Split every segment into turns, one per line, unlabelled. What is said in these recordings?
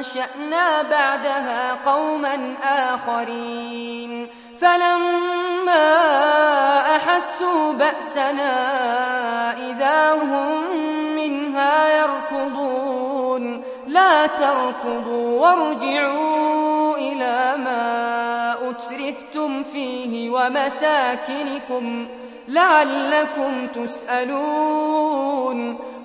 أنشأنا بعدها قوما آخرين فلما أحسوا بأسنا إذا هم منها يركضون لا تركضوا وارجعوا إلى ما أترفتم فيه ومساكنكم لعلكم تسألون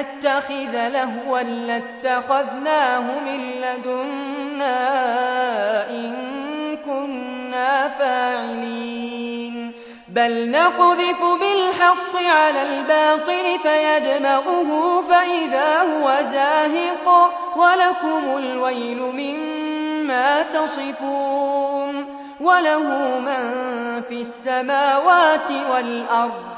نتخذ لهوا لاتخذناه من لدنا إن كنا فاعلين بل نقذف بالحق على الباطل فيدمغه فإذا هو زاهق ولكم الويل مما تصفون وله من في السماوات والأرض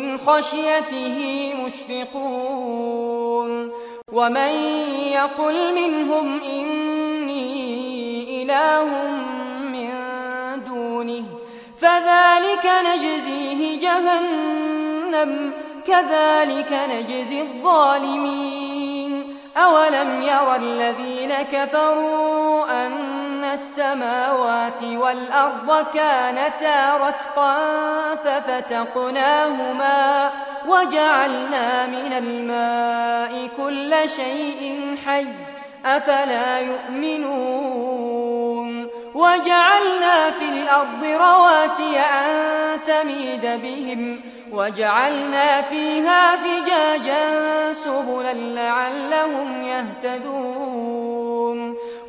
من خشيته مشفقون ومن يقل منهم إني إله من دونه فذلك نجزيه جهنم كذلك نجزي الظالمين أولم يرى الذين كفروا أن خَلَقْنَا السَّمَاوَاتِ وَالْأَرْضَ كَانَتَا رَتْقًا فَفَتَقْنَاهُمَا وَجَعَلْنَا مِنَ الْمَاءِ كُلَّ شَيْءٍ حَيٍّ ۖ أَفَلَا يُؤْمِنُونَ وَجَعَلْنَا فِي الْأَرْضِ رَوَاسِيَ أَن تَمِيدَ بِهِمْ وَجَعَلْنَا فِيهَا فِجَاجًا سُبُلًا لَّعَلَّهُمْ يَهْتَدُونَ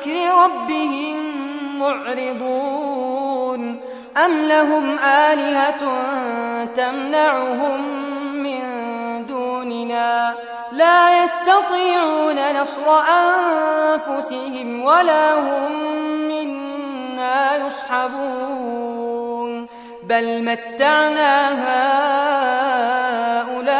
ذِكْرِ رَبِّهِم مُّعْرِضُونَ أَمْ لَهُمْ آلِهَةٌ تَمْنَعُهُم مِّن دُونِنَا لَا يَسْتَطِيعُونَ نَصْرَ أَنفُسِهِمْ وَلَا هُم مِّنَّا يُصْحَبُونَ بَلْ مَتَّعْنَا هَٰؤُلَاءِ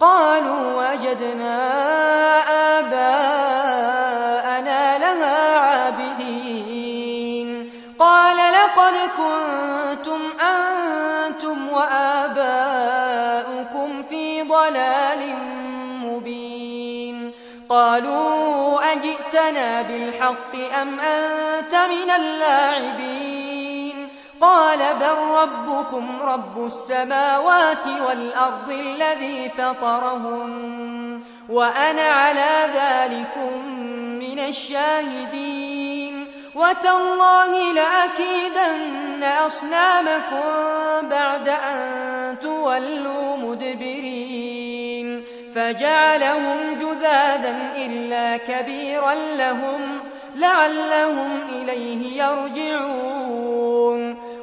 قَالُوا وَجَدْنَا آبَاءَنَا لَهَا عَابِدِينَ قَالَ لَقَدْ كُنتُمْ أَنتُمْ وَآبَاؤُكُمْ فِي ضَلَالٍ مُّبِينٍ قَالُوا أَجِئْتَنَا بِالْحَقِّ أَمْ أَنتَ مِنَ اللَّاعِبِينَ قال بل ربكم رب السماوات والأرض الذي فطرهم وأنا على ذلكم من الشاهدين وتالله لأكيدن أصنامكم بعد أن تولوا مدبرين فجعلهم جذاذا إلا كبيرا لهم لعلهم إليه يرجعون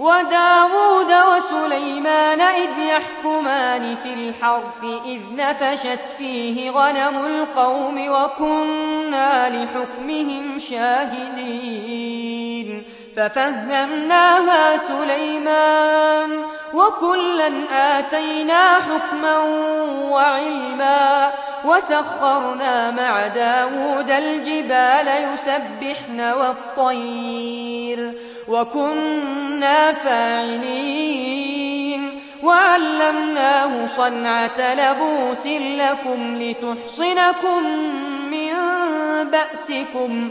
وداود وسليمان إذ يحكمان في الحرف إذ نفشت فيه غنم القوم وكنا لحكمهم شاهدين ففهمناها سليمان وكلا آتينا حكما وعلما وسخرنا مع داود الجبال يسبحن والطير وكنا فاعلين وعلمناه صنعة لبوس لكم لتحصنكم من بأسكم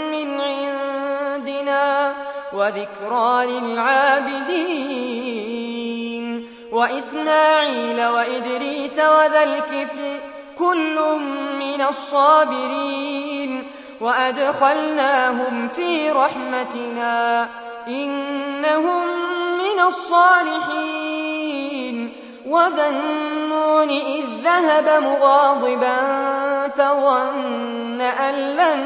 عندنا وذكرى للعابدين وإسماعيل وإدريس وذا الكفل كل من الصابرين وأدخلناهم في رحمتنا إنهم من الصالحين وذا النون إذ ذهب مغاضبا فظن أن لن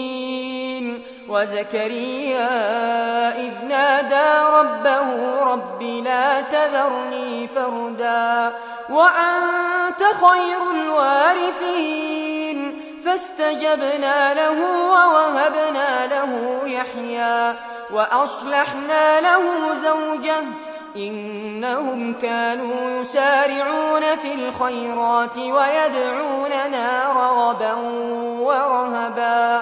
وَزَكَرِيَّا إِذْ نَادَىٰ رَبَّهُ رَبِّ لَا تَذَرْنِي فَرْدًا وَأَنتَ خَيْرُ الْوَارِثِينَ فَاسْتَجَبْنَا لَهُ وَوَهَبْنَا لَهُ يَحْيَىٰ وَأَصْلَحْنَا لَهُ زَوْجَهُ إِنَّهُمْ كَانُوا يُسَارِعُونَ فِي الْخَيْرَاتِ وَيَدْعُونَنَا رَغَبًا وَرَهَبًا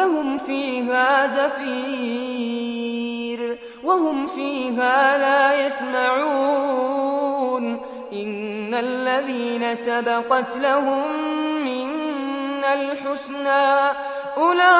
لهم فيها زفير وهم فيها لا يسمعون إن الذين سبقت لهم من الحسنى أولئك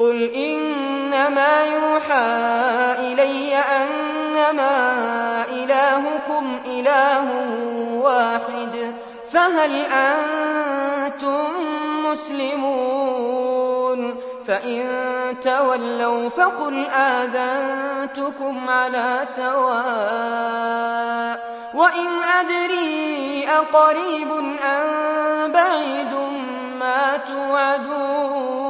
قُلْ إِنَّمَا يُوحَىٰ إِلَيَّ أَنَّمَا إِلَٰهُكُمْ إِلَٰهٌ وَاحِدٌ ۖ فَهَلْ أَنتُم مُّسْلِمُونَ فَإِن تَوَلَّوْا فَقُلْ آذَنتُكُمْ عَلَىٰ سَوَاءٍ ۖ وَإِنْ أَدْرِي أَقَرِيبٌ أَم بَعِيدٌ مَّا تُوعَدُونَ